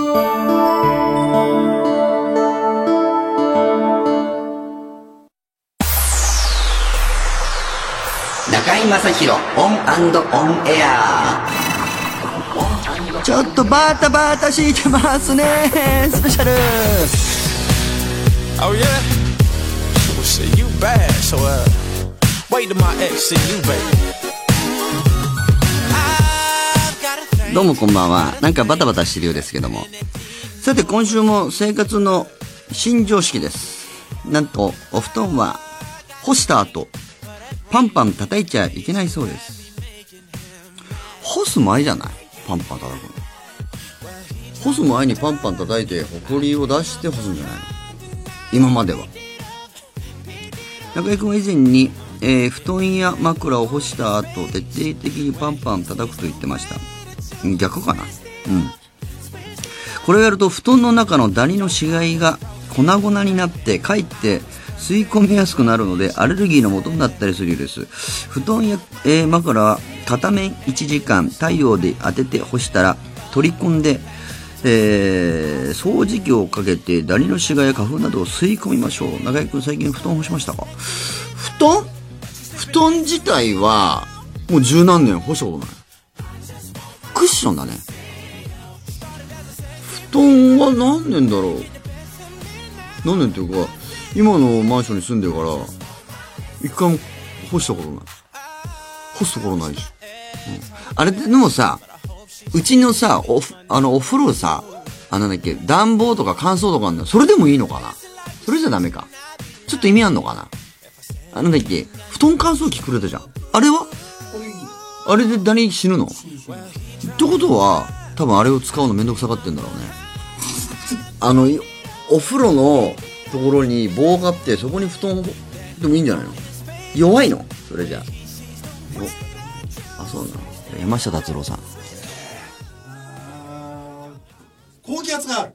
中井正広オンオンエアちょっとバタバタしてますねスペシャル Oh yeah? Well shit, you bad, so uh wait till my ex see you, baby. どうもこんばんは。なんかバタバタしてるようですけども。さて今週も生活の新常識です。なんと、お布団は干した後、パンパン叩いちゃいけないそうです。干す前じゃない？パンパン叩くの。干す前にパンパン叩いて、ほこりを出して干すんじゃないの？今までは。中居君は以前に、えー布団や枕を干した後、徹底的にパンパン叩くと言ってました。逆かな？うん。これをやると布団の中のダニの死骸が粉々になってかえって吸い込みやすくなるのでアレルギーの元になったりするようです。布団や、えー枕は片面1時間太陽で当てて干したら取り込んで、えー掃除機をかけてダニの死骸や花粉などを吸い込みましょう。中居君最近布団干しましたか？布団？布団自体はもう十何年干したことない。クッションだね。布団は何年だろう？何年っていうか今のマンションに住んでるから一回も干したことない。干すところないし、うん、あれでもさうちのさおふあのお風呂さあなんだっけ暖房とか乾燥とかあんのそれでもいいのかな？それじゃダメか。ちょっと意味あんのかな？あなんだっけ布団乾燥機くれたじゃん。あれは？あれでダニ死ぬの？ってことは多分あれを使うのめんどくさがってんだろうね。あのお風呂のところに棒があってそこに布団でもいいんじゃないの？弱いの？それじゃ。ああそうなの。山下達郎さん。高気圧がある。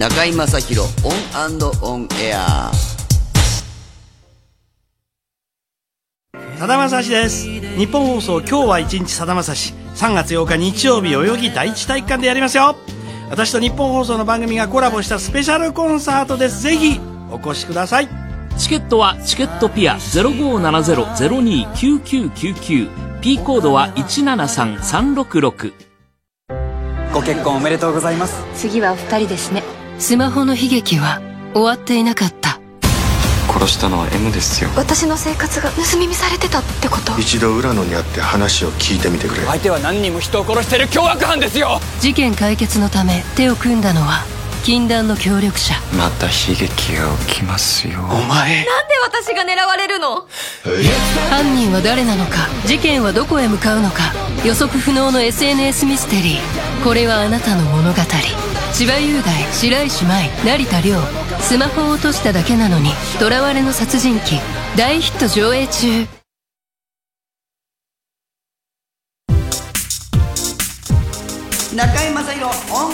中居正広 ON & ON AIR。さだまさしです。ニッポン放送今日は一日さだまさし。3月8日日曜日代々木第一体育館でやりますよ。私とニッポン放送の番組がコラボしたスペシャルコンサートです。ぜひお越しください。チケットはチケットピア0570-029999 P コードは173366ご結婚おめでとうございます。次はお二人ですねスマホの悲劇は終わっていなかった。殺したのは M ですよ。私の生活が盗み見されてたってこと？一度浦野に会って話を聞いてみてくれ。相手は何人も人を殺してる凶悪犯ですよ。事件解決のため手を組んだのは禁断の協力者。また悲劇が起きますよ。お前。なんで私が狙われるの？犯人は誰なのか事件はどこへ向かうのか。予測不能の SNS ミステリー。これはあなたの物語千葉雄大白石麻衣成田凌。スマホを落としただけなのに囚われの殺人鬼。大ヒット上映中。中居正広 ON &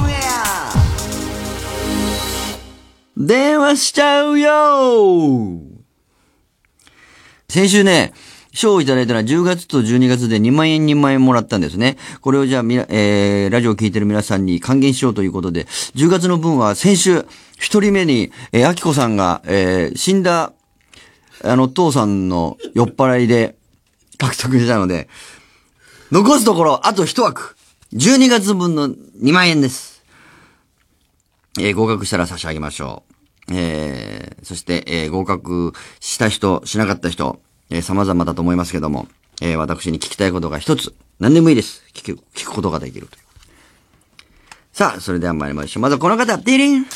ON AIR。電話しちゃうよ先週ね、賞をいただいたのは10月と12月で2万円2万円もらったんですね。これをじゃあみな、えー、ラジオを聞いてる皆さんに還元しようということで、10月の分は先週、一人目に、えー、あきこさんが、えー、死んだ、あの、父さんの酔っ払いで獲得したので、残すところ、あと一枠。12月分の2万円です。えー合格したら差し上げましょう。えーそして、えー合格した人、しなかった人、えー様々だと思いますけども、えー私に聞きたいことが一つ、何でもいいです。聞く、聞くことができるという。さあ、それでは参りましょう。まずはこの方、ディリン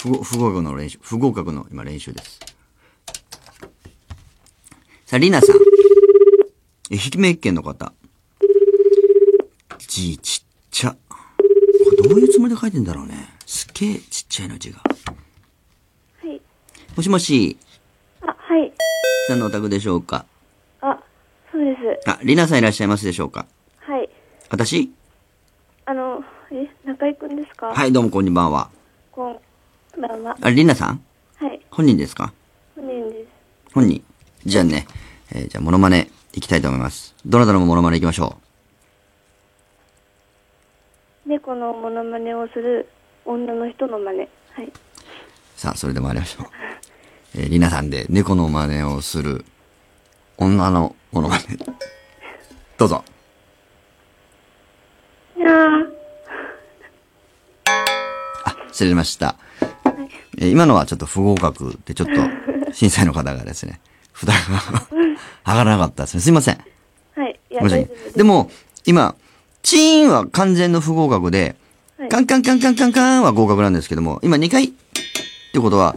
不合不合格の練習、不合格の今練習です。さあ、リナさん。愛媛県の方。字ちっちゃ。これどういうつもりで書いてんだろうね。すっげえちっちゃいの字が。はい。もしもし、あ、はい。さんのお宅でしょうか？あ、そうです。あ、リナさんいらっしゃいますでしょうか？はい。私？あの、え、中井くんですか？はい、どうもこんばんは。こんばんは。あ、リナさん？はい。本人ですか？本人です。本人。じゃあね、えーじゃあモノマネいきたいと思います。どなたのモノマネいきましょ猫のモノマネをする女の人の真似。はい。う。さあ、それで参りましょう。えー、リナさんで猫の真似をする女のモノマネ。どうぞ。いやー、失礼しました。えー今のはちょっと不合格で、ちょっと 審査員の方がですね、札が上がらなかったですね。すいません。はい。いや。でも、今、チーンは完全の不合格で、はいカンカンカンカンカンカンは合格なんですけども、今2回ってことは、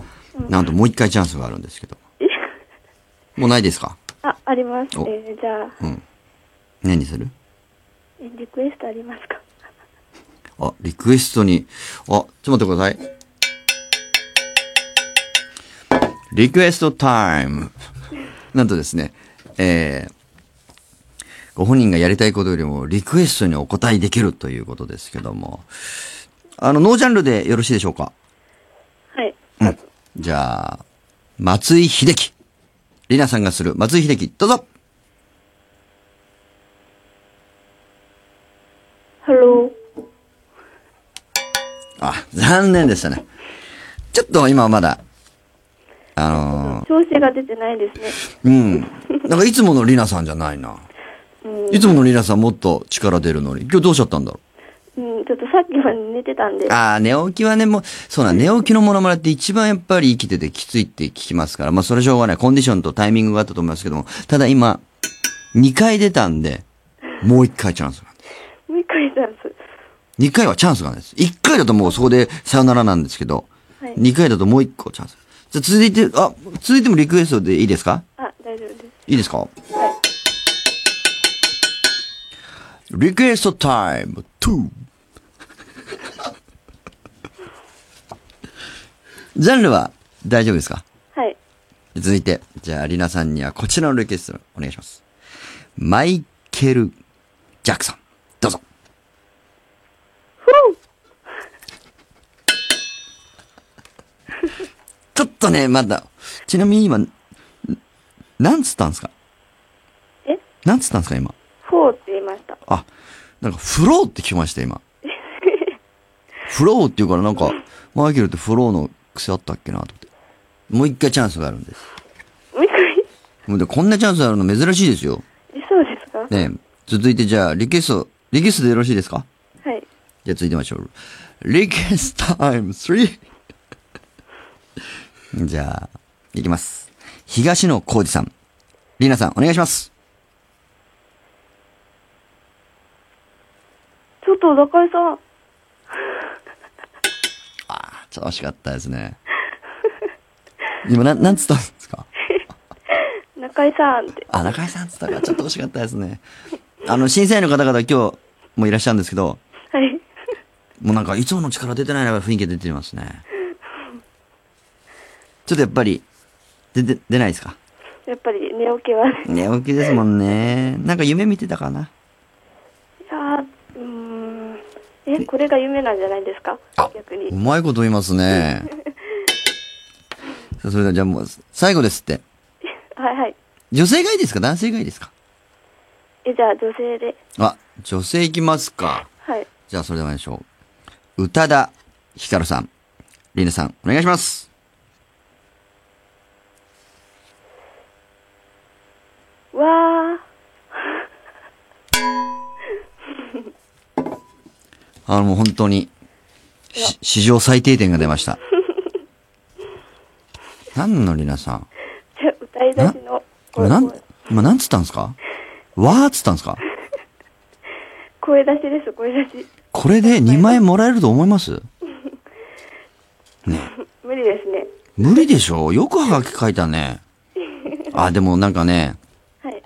なんともう1回チャンスがあるんですけど。もうないですか？あ、あります。おえーじゃあ、うん。何にする？えリクエストありますか？あ、リクエストに、あ、ちょっと待ってください。リクエストタイム。なんとですね、えー、ご本人がやりたいことよりもリクエストにお答えできるということですけども、あの、ノージャンルでよろしいでしょうか？はい。うん。じゃあ、松井秀喜。りなさんがする松井秀喜、どうぞハロー。あ、残念でしたね。ちょっと今はまだ、あの調子が出てないですね。ー、うん。なんかいつものりなさんじゃないな。うん。いつものりなさんもっと力出るのに？今日どうしちゃったんだろう？ん、ちょっとさっきまで寝てたんで。う。ああ、寝起きはね、もう、そうな、寝起きのモノマネって一番やっぱり生きててきついって聞きますから、まあそれしょうがない。コンディションとタイミングがあったと思いますけども、ただ今、2回出たんで、もう1回チャンスが。もう一回チャンス。2回はチャンスがないです。1回だともうそこでさよならなんですけど、はい2回だともう1個チャンス。じゃあ続いて、あ、続いてもリクエストでいいですか？あ、大丈夫です。いいですか？リクエストタイム2。ジャンルは大丈夫ですか？はい。続いて、じゃあ、リナさんにはこちらのリクエストお願いします。マイケル・ジャクソン。どうぞ。ちょっとね、まだ、ちなみに今、んなんつったんですか？え？なんつったんですか今？フォーました。あ、なんかフローって聞きました今。フローって言うからなんか、マイケルってフローの癖あったっけなと思って。もう一回チャンスがあるんです。もう一回、もうでこんなチャンスあるの珍しいですよ。えそうですか？ねえ続いてじゃあ、リクエスト、リクエストでよろしいですか？はい。じゃあ続いてみましょう。リクエストタイム 3! じゃあ、いきます。東野幸治さん。リナさん、お願いします。ちょっと、中井さん。ちょっと惜しかったですね。今、な、なんつったんですか？中井さんって。あ、中井さんっつったからちょっと惜しかったですね。あの、審査員の方々今日もいらっしゃるんですけど、はい。もうなんかいつもの力出てないな雰囲気出てますね。ちょっとやっぱり、出て、出ないですか？やっぱり寝起きは。い寝起きですもんね。なんか夢見てたかな？これが夢なんじゃないですか？逆にう。まいこと言いますね。それではじゃあもう、最後ですって。はいはい。女性がいいですか？男性がいいですか？え、じゃあ女性で。あ、女性いきますか。はい。じゃあそれでは参りましょう。宇多田ヒカルさん。リナさん、お願いします。わあの、もう本当に、し史上最低点が出ました。何のリナさん？歌い出しの今なん、今なんつったんですか？わーっつったんですか？声出しです、声出し。これで2万円もらえると思います？無理ですね。無理でしょ？よくはがき書いたね。あ、でもなんかね、はい。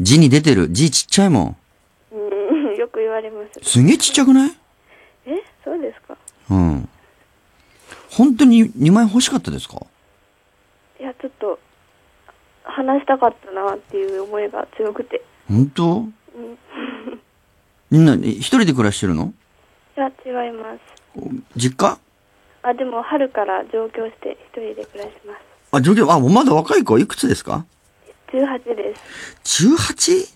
字に出てる。字ちっちゃいもん。うん、よく言われます。すげえちっちゃくない？うん。本当に2万円欲しかったですか？いや、ちょっと、話したかったなっていう思いが強くて。本当？うん。みんな、え一人で暮らしてるの？いや、違います。実家？あ、でも春から上京して一人で暮らします。あ、状況、あ、もうまだ若い子？いくつですか？18です。18?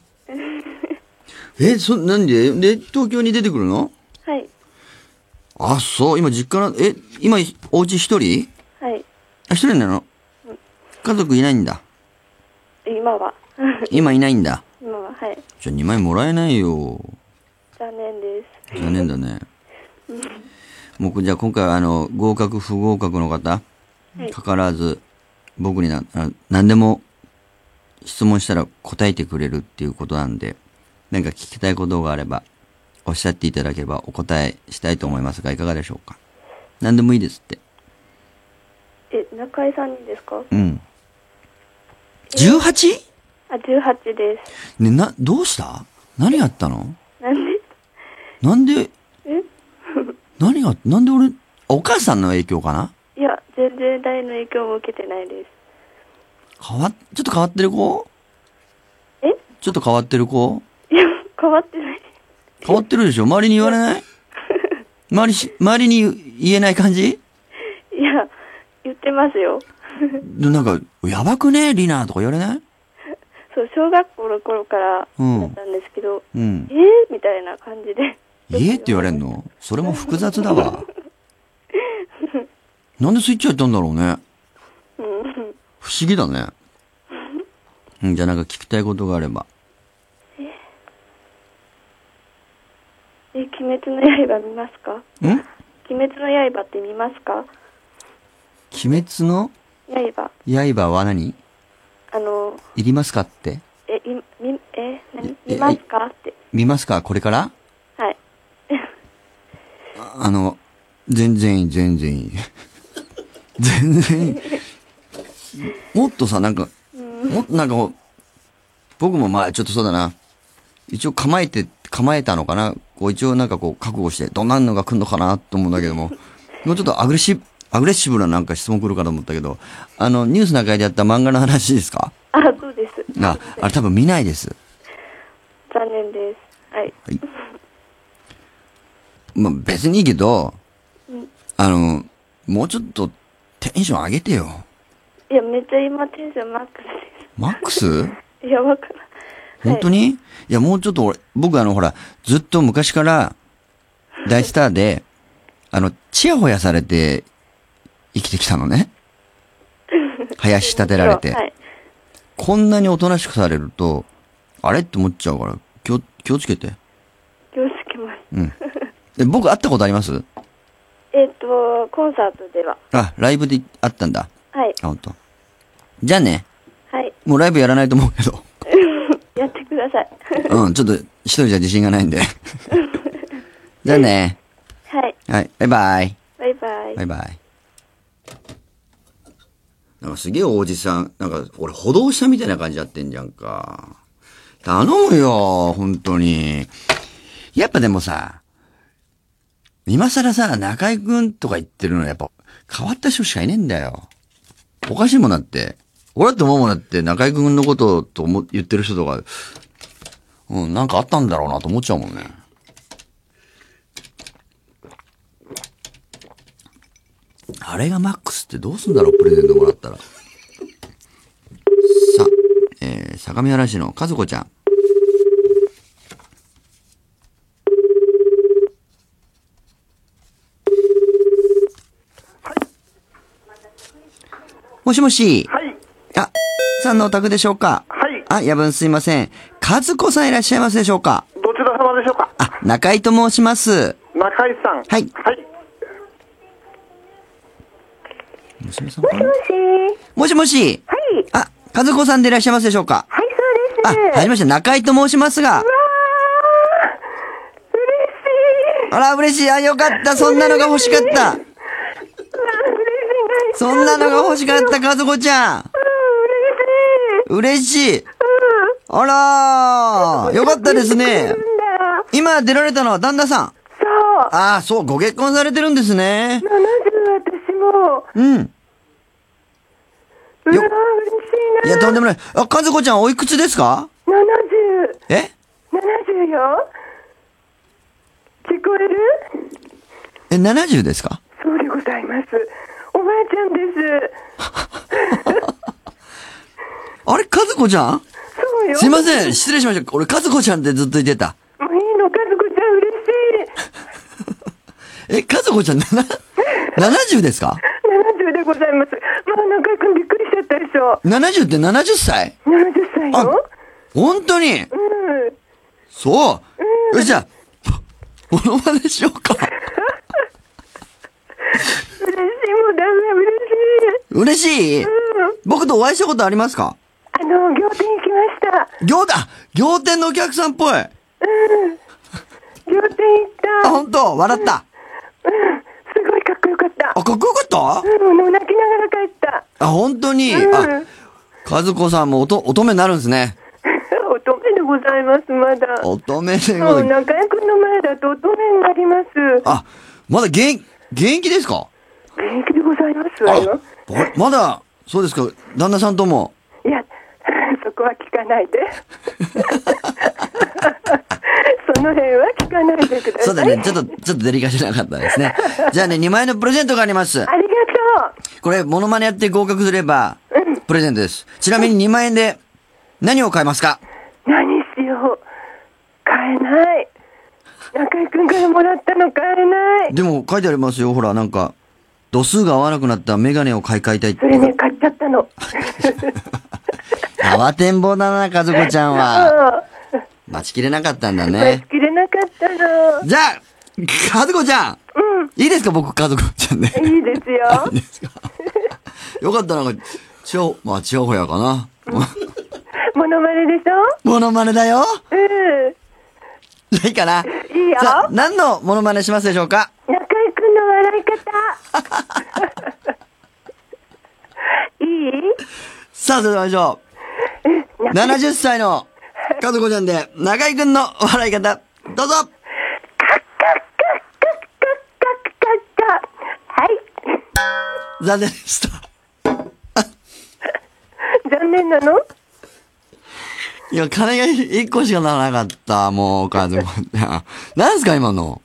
え、そ、なんで？で、東京に出てくるの？はい。あ、そう、今実家な、え、今、お家一人？はい。あ、一人なの？家族いないんだ。今は。今いないんだ。今は、はい。じゃあ2万円もらえないよ。残念です。残念だね。うんもう、じゃあ今回あの、合格不合格の方、はいかからず、僕にな、あ何でも質問したら答えてくれるっていうことなんで、何か聞きたいことがあれば、おっしゃっていただければお答えしたいと思いますが、いかがでしょうか？何でもいいですって。え、中井さんにですか？うん。18? あ、18です。ね、な、どうした？何があったの？なんで？なんで、え？何が、なんで俺、お母さんの影響かな？いや、全然誰の影響も受けてないです。変わっ、ちょっと変わってる子？え？ちょっと変わってる子？いや、変わってない。変わってるでしょ？周りに言われない？周りし、周りに言えない感じ？いや、言ってますよ。でなんか、やばくね？リナとか言われない？そう、小学校の頃からうんだったんですけど、うんえ。ー、みたいな感じで。家って言われんの？それも複雑だわ。なんでスイッチ入ったんだろうね？うん不思議だね。うん、じゃあなんか聞きたいことがあれば。え、鬼滅の刃見ますか？ん？鬼滅の刃って見ますか？鬼滅の？刃。刃は何？あの、いりますかって？え、い、み、え、何？見ますか？って。見ますか？これから？はい。あの、全然いい、全然いい。全然いい。もっとさ、なんか、もっとなんか僕もまあちょっとそうだな。一応構えて、構えたのかなこう一応なんかこう覚悟して、どんなのが来るのかなと思うんだけども、もうちょっとアグレッシブ、アグレッシブななんか質問来るかと思ったけど、あの、ニュースの中でやった漫画の話ですか？あ、そうです。あ、あれ多分見ないです。残念です。はい。まあ別にいいけど、うんあの、もうちょっとテンション上げてよ。いや、めっちゃ今テンションマックスマックス？です。いや、わからん。本当に、い、や、もうちょっと俺、僕あの、ほら、ずっと昔から大スターで、あの、チヤホヤされて生きてきたのね。林立てられて。はい。こんなにおとなしくされると、あれって思っちゃうから、気を、気をつけて。気をつけます。うん。で僕会ったことあります？えっ、と、コンサートでは。あ、ライブで会ったんだ。はい。あ、本当。じゃあね。はい。もうライブやらないと思うけど。ださい。うん、ちょっと一人じゃ自信がないんで。じゃあね。はい。はい、バイバイ。バイバイ。バイバイ。なんかすげえおじさん、なんか俺歩道下みたいな感じやってんじゃんか。頼むよ、本当に。やっぱでもさ、今更さ、中居くんとか言ってるのはやっぱ変わった人しかいねえんだよ。おかしいもんだって。俺だって思うもんだって中居くんのことと思言ってる人とか、うん、なんかあったんだろうなと思っちゃうもんね。あれがマックスってどうすんだろう？プレゼントもらったら。さ、えー、相模原市の和子ちゃん。もしもし。はい。あ、さんのお宅でしょうか？はい。あ、夜分すいません。和子さんいらっしゃいますでしょうか？どちら様でしょうか？あ、中井と申します。中井さん。はい。はい。娘さんかな？もしもし。はい。あ、和子さんでいらっしゃいますでしょうか？はい、そうです。あ、はじめまして、中井と申しますが。あら、嬉しい。あ、よかった。そんなのが欲しかった。そんなのが欲しかった、和子ちゃん。嬉しい。あらー、よかったですね。今出られたのは旦那さん。そう。ああ、そう、ご結婚されてるんですね。70私も。うん。うわー、嬉しいいや、とんでもない。あ、和子ちゃんおいくつですか？な。70。え ?70 よ。聞こえる？え、70ですか？そうでございます。おばあちゃんです。あれ、和子ちゃん？そうよ。すいません、失礼しました。俺、和子ちゃんってずっと言ってた。もういいの、和子ちゃん嬉しい。え、和子ちゃん、な、70ですか？70でございます。まあ、中井くんびっくりしちゃったでしょ。?70 って70歳70歳よ。本当に？うん。そう。よし、じゃあ、モノマネしようか。嬉しい、もうだめ嬉しい。嬉しい？僕とお会いしたことありますか？あの、仰天行きました。行だ仰天のお客さんっぽい。うん。仰天行った。あ、本当？笑った？うん。すごいかっこよかった。あ、かっこよかった？うん、もう泣きながら帰った。あ、本当に、うんあ、和子さんもおと、乙女になるんですね。乙女でございます、まだ。乙女でございます。中井くんの前だと乙女になります。あ、まだ元、元気ですか？元気でございますわよ。まだ、そうですか、旦那さんとも。いや、そこは聞かないで。その辺は聞かないでください。そうだね、ちょっと、ちょっとデリカシーなかったですね。じゃあね、2万円のプレゼントがあります。ありがとこれ、モノマネやって合格すれば、プレゼントです。ちなみに2万円で、何を買いますか？う。何しよう。買えない。中井くんからもらったの買えない。でも書いてありますよ、ほら、なんか、度数が合わなくなったメガネを買い替えたいってそ。れね、買っちゃったの。慌てんぼうだな、和子ちゃんは。待ちきれなかったんだ待ねち。きれなかったの。じゃあ、和子ちゃんいいですか、僕、和子ちゃんで。いいですよ。いいですか？よかった、なんか、超、まあ、ちやほやかな。モノマネでしょ？モノマネだよ。うん。じゃあいいかな？いいよ。何のモノマネしますでしょうか？中井くんの笑い方。いい？さあ、それでは行きましょう。70歳の和子ちゃんで、中井くんの笑い方、どうぞはい。残念でした。残念なの？いや、金が1個しかならなかった、もう、和子ちゃん。何すか、今の？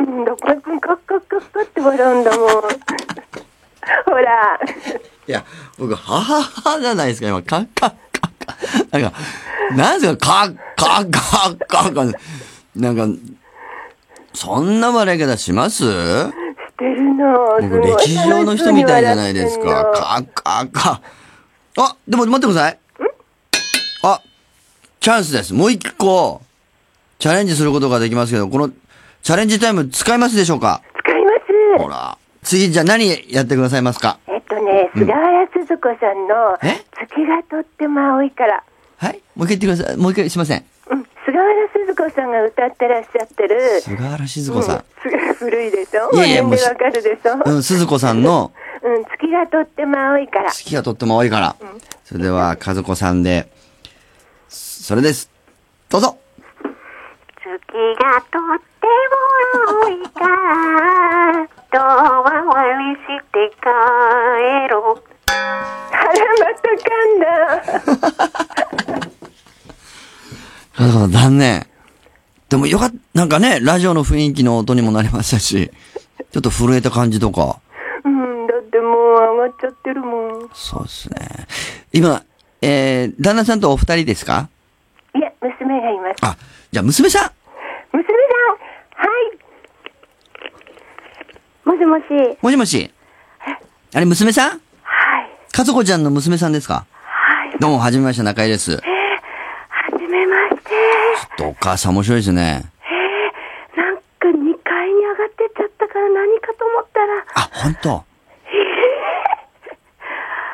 うん、中井くんカッカッカッカって笑うんだもん。ほら。いや、僕、はははじゃないですか、今、カッカッ。なんか、なんですか、カッカッカッカッカ。なんか、そんな笑い方します？してるの。僕、歴史上の人みたいじゃないですか。カッカッカ。あ、でも待ってください。あ、チャンスです。もう一個、チャレンジすることができますけど、この、チャレンジタイム使いますでしょうか？使います。ほら。次、じゃあ何やってくださいますか？とね、菅原鈴子さんの、月がとっても青いから。はいもう一回言ってください。もう一回すいません。うん、菅原鈴子さんが歌ってらっしゃってる。菅原静子さん。うん古いでしょ？いやいやもうわかるでしょ？うん、鈴子さんの うん、月がとっても青いから。月がとっても多いから。それでは、和子さんで、それです。どうぞ。月がとっても青いから、遠回りして帰ろう。あら、また噛んだ。和子さん、残念。でもよかった、なんかね、ラジオの雰囲気の音にもなりましたし、ちょっと震えた感じとか。うん、だっちゃってるもん。いそうですね。今、えー、旦那さんとお二人ですか？や、娘がいます。あ、じゃあ娘さん？娘さん、はい。もしもし。もしもし。あれ、娘さん？はい。かずこちゃんの娘さんですか？はい。どうも、はじめまして、中井です。はじめまして。ちょっとお母さん面白いですね。なんか2階に上がってっちゃったから何かと思ったら。あ、本当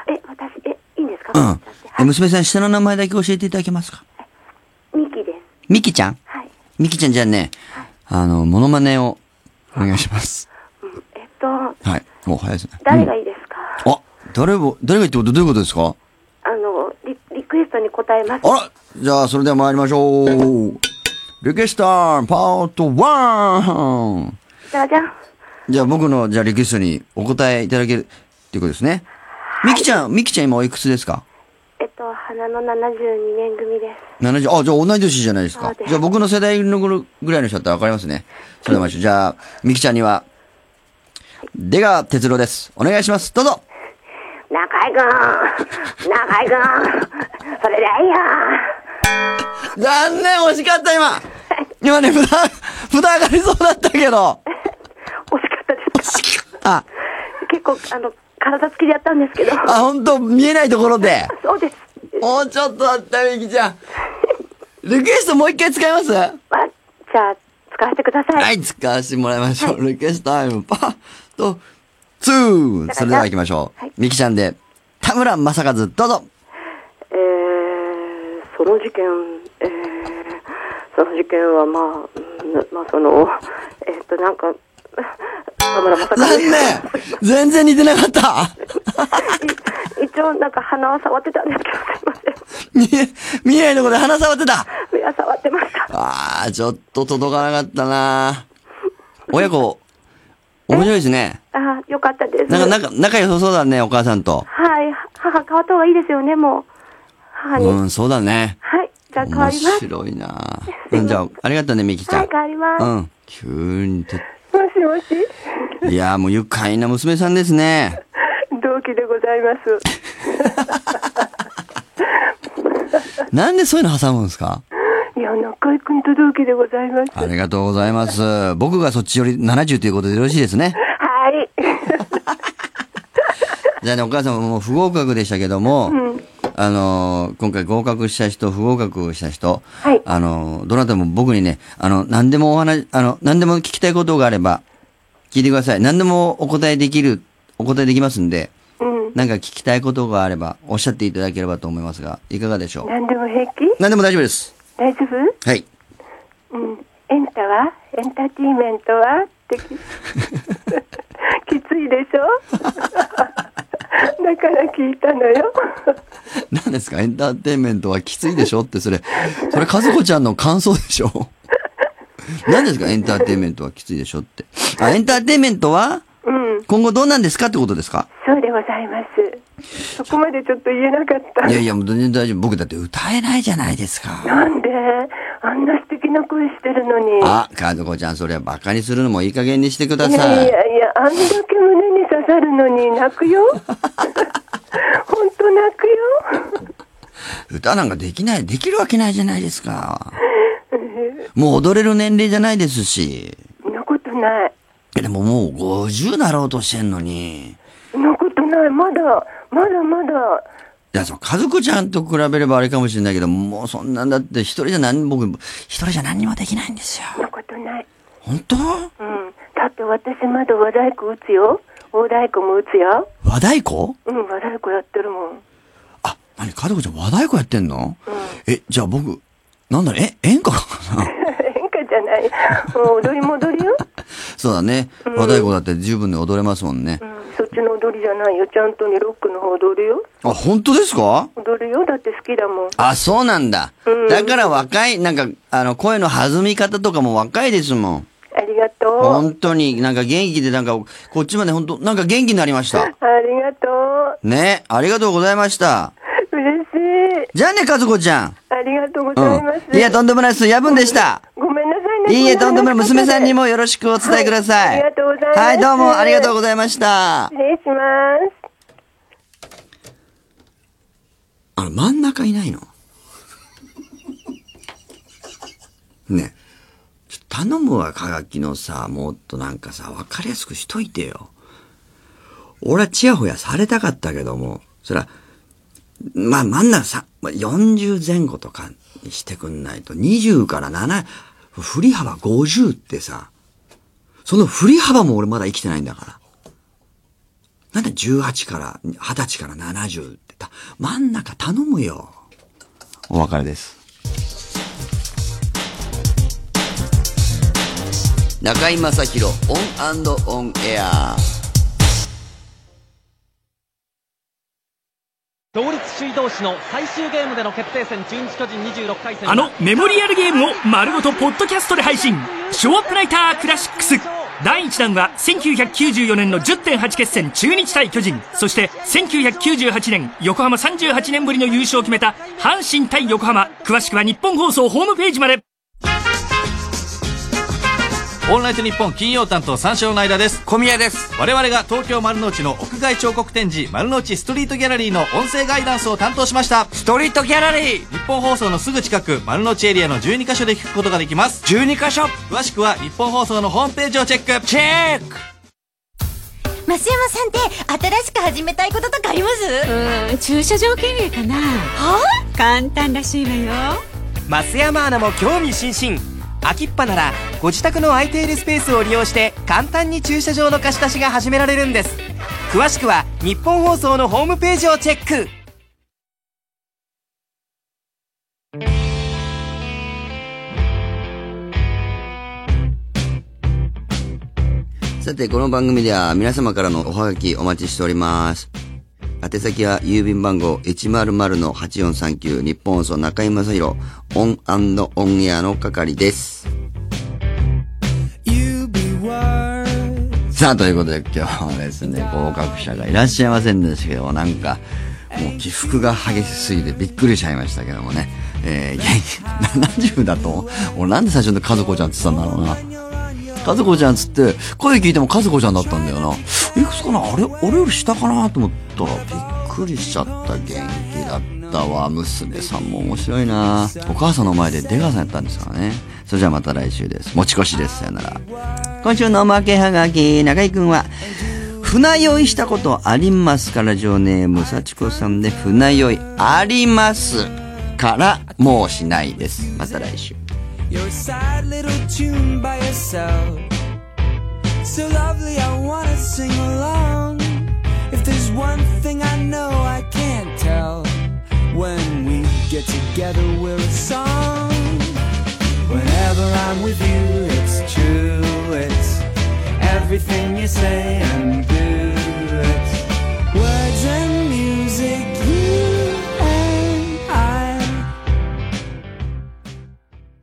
え、私、え、いいんですか？うん。え娘さん、下の名前だけ教えていただけますか？ミキです。みきちゃん？はい。みきちゃんじゃあね、あの、モノマネをお願いします。えっと、はい。お、早いですね。誰がいいですか、あ、誰を、誰が言ってことどういうことですか？あのリ、リクエストに答えます。あらじゃあ、それでは参りましょう。リクエストパート 1! じゃじゃん。じゃあ、僕の、じゃあ、リクエストにお答えいただけるっていうことですね。みきちゃん、みきちゃん今おいくつですか？えっと、花の72年組です。70、あ、じゃあ同い年じゃないですかすじゃあ僕の世代のぐらいの人だったらわかりますね。それではましょう。じゃあ、みきちゃんには、出川哲郎です。お願いします。どうぞ中井くん、中井くん、それでいいよ。残念惜しかった今今ね、札、札上がりそうだったけど。惜しかったですあ、結構、あの、体つきでやったんですけど。あ、本当見えないところで。そうです。もうちょっとあった、みきちゃん。リクエストもう一回使います？はあじゃあ、使わせてください。い、使わせてもらいましょう。リクエストタイム、パート2。それでは行きましょう。みきちゃんで、田村正和、どうぞ。えー、その事件、えー、その事件はまあ、うんまあその、えっと、なんか、田村正和残念全然似てなかった一応なんか鼻は触ってたんですけど、すいません。見え、見えないところで鼻触ってたいや、触ってました。あー、ちょっと届かなかったな親子、面白いですね。あよかったです。なんか、なんか、仲良さそうだね、お母さんと。はい、母変わった方がいいですよね、もう。母に。うん、そうだね。はい、じゃあ変わ面ります。白いなうん、じゃあ、ありがとうね、みきちゃん。はい、変わります。うん。急にて、もしもし、いやーもう愉快な娘さんですね。同期でございます。なんでそういうの挟むんですか？いや、中井くんと同期でございます。ありがとうございます。僕がそっちより70ということでよろしいですね。はい。じゃあね、お母さんも不合格でしたけども、うんあのー今回合格した人、不合格した人、はいあのーどなたも僕にね、あの、何でもお話、あの、何でも聞きたいことがあれば、聞いてください。何でもお答えできる、お答えできますんで、うん。なんか聞きたいことがあれば、おっしゃっていただければと思いますが、いかがでしょう？何でも平気？何でも大丈夫です。大丈夫？はい。うん。エンタはエンターテインメントはってききついでしょ？だから聞いたのよ。何ですか？エンターテインメントはきついでしょ？って、それ、それ、和子ちゃんの感想でしょ？何ですか？エンターテインメントはきついでしょって。あ、エンターテインメントはうん。今後どうなんですか？ってことですか？そうでございます。そこまでちょっと言えなかった。いやいや、もう全然大丈夫。僕だって歌えないじゃないですか。なんで？あんなな声してるのに。あ、和子ちゃん、それはバカにするのもいい加減にしてください。いやいや、あんだけ胸に刺さるのに泣くよ。ほんと泣くよ。歌なんかできない、できるわけないじゃないですか。もう踊れる年齢じゃないですし。そんなことない。でももう50なろうとしてんのに。そんなことない。まだ、まだまだ。いや、そう、和子ちゃんと比べればあれかもしれないけど、もうそんなんだって一人じゃ何、僕、一人じゃ何にもできないんですよ。そんなことない。本当？うん。だって私まだ和太鼓打つよ。大太鼓も打つよ。和太鼓？うん、和太鼓やってるもん。何和子ちゃん和太鼓やってんの、え、じゃあ僕、なんだろう、え、演歌かな？演歌じゃない。もう踊りも踊りよ。そうだね。うん和太鼓だって十分に踊れますもんね。そっちの踊りじゃないよ。ちゃんとにロックの方踊るよ。あ、本当ですか？踊るよ。だって好きだもん。あ、そうなんだ。うんだから若い、なんか、あの、声の弾み方とかも若いですもん。ありがとう。本当に、なんか元気で、なんか、こっちまで本当、なんか元気になりました。ありがとう。ね、ありがとうございました。嬉しい。じゃあね、和子ちゃん。ありがとうごうざいます。ん。いや、とんでもないです。夜分でした。ごめんなさいね。いいえ、とんでもない。こ娘さんにも。もよろしくお伝えください。ありがとうございます。はい、どうもありがとうございました。失礼します。あの、真ん中いないの？ね。頼むわ、かがきのさ、もっとなんかさ、わかりやすくしといてよ。俺はチヤホヤされたかったけども、そら、まあ真ん中さ、40前後とかにしてくんないと、20から7、振り幅50ってさ、その振り幅も俺まだ生きてないんだから。なんで18から、20歳から70ってた、真ん中頼むよ。お別れです。中居正広 ON & ON AIR首位同士の最終ゲームでの決定戦中日巨人26回戦あのメモリアルゲームを丸ごとポッドキャストで配信。ショーアップナイタークラシックス。第1弾は1994年の10.8決戦中日対巨人。そして1998年横浜38年ぶりの優勝を決めた阪神対横浜。詳しくは日本放送ホームページまで。オールナイトニッポン金曜担当三四郎の間です。小宮です。我々が東京丸の内の屋外彫刻展示丸の内ストリートギャラリーの音声ガイダンスを担当しました。ストリートギャラリー。日本放送のすぐ近く丸の内エリアの12カ所で聞くことができます。12カ所。詳しくは日本放送のホームページをチェック。チェック。増山さんって新しく始めたいこととかあります？うん駐車場経営かな。は簡単らしいわよ。増山アナも興味津々秋っぱならご自宅の空いているスペースを利用して簡単に駐車場の貸し出しが始められるんです詳しくは日本放送のホームページをチェックさて、この番組では皆様からのおはがきお待ちしております。宛先は郵便番号100-8439ニッポン放送中居正広 ON & ON AIR の係です。さあ、ということで今日はですね、合格者がいらっしゃいませんでしたけども、なんか、もう起伏が激しすぎてびっくりしちゃいましたけどもね。えー、いやいや、70だと？俺なんで最初に和子ちゃんって言ってたんだろうな。和子ちゃんつって、声聞いても和子ちゃんだったんだよな。いくつかな？あれ？俺より下かな？と思ったら、びっくりしちゃった。元気だったわ。娘さんも面白いな。お母さんの前で出川さんやったんですからね。それじゃあまた来週です。持ち越しです。さよなら。今週のおまけはがき、中井くんは、船酔いしたことありますかラジオネーム、幸子さんで、船酔いありますから、もうしないです。また来週。You're a sad little tune by yourself. So lovely, I wanna sing along. If there's one thing I know I can't tell, when we get together, we're a song. Whenever I'm with you, it's true. It's everything you say and do. It's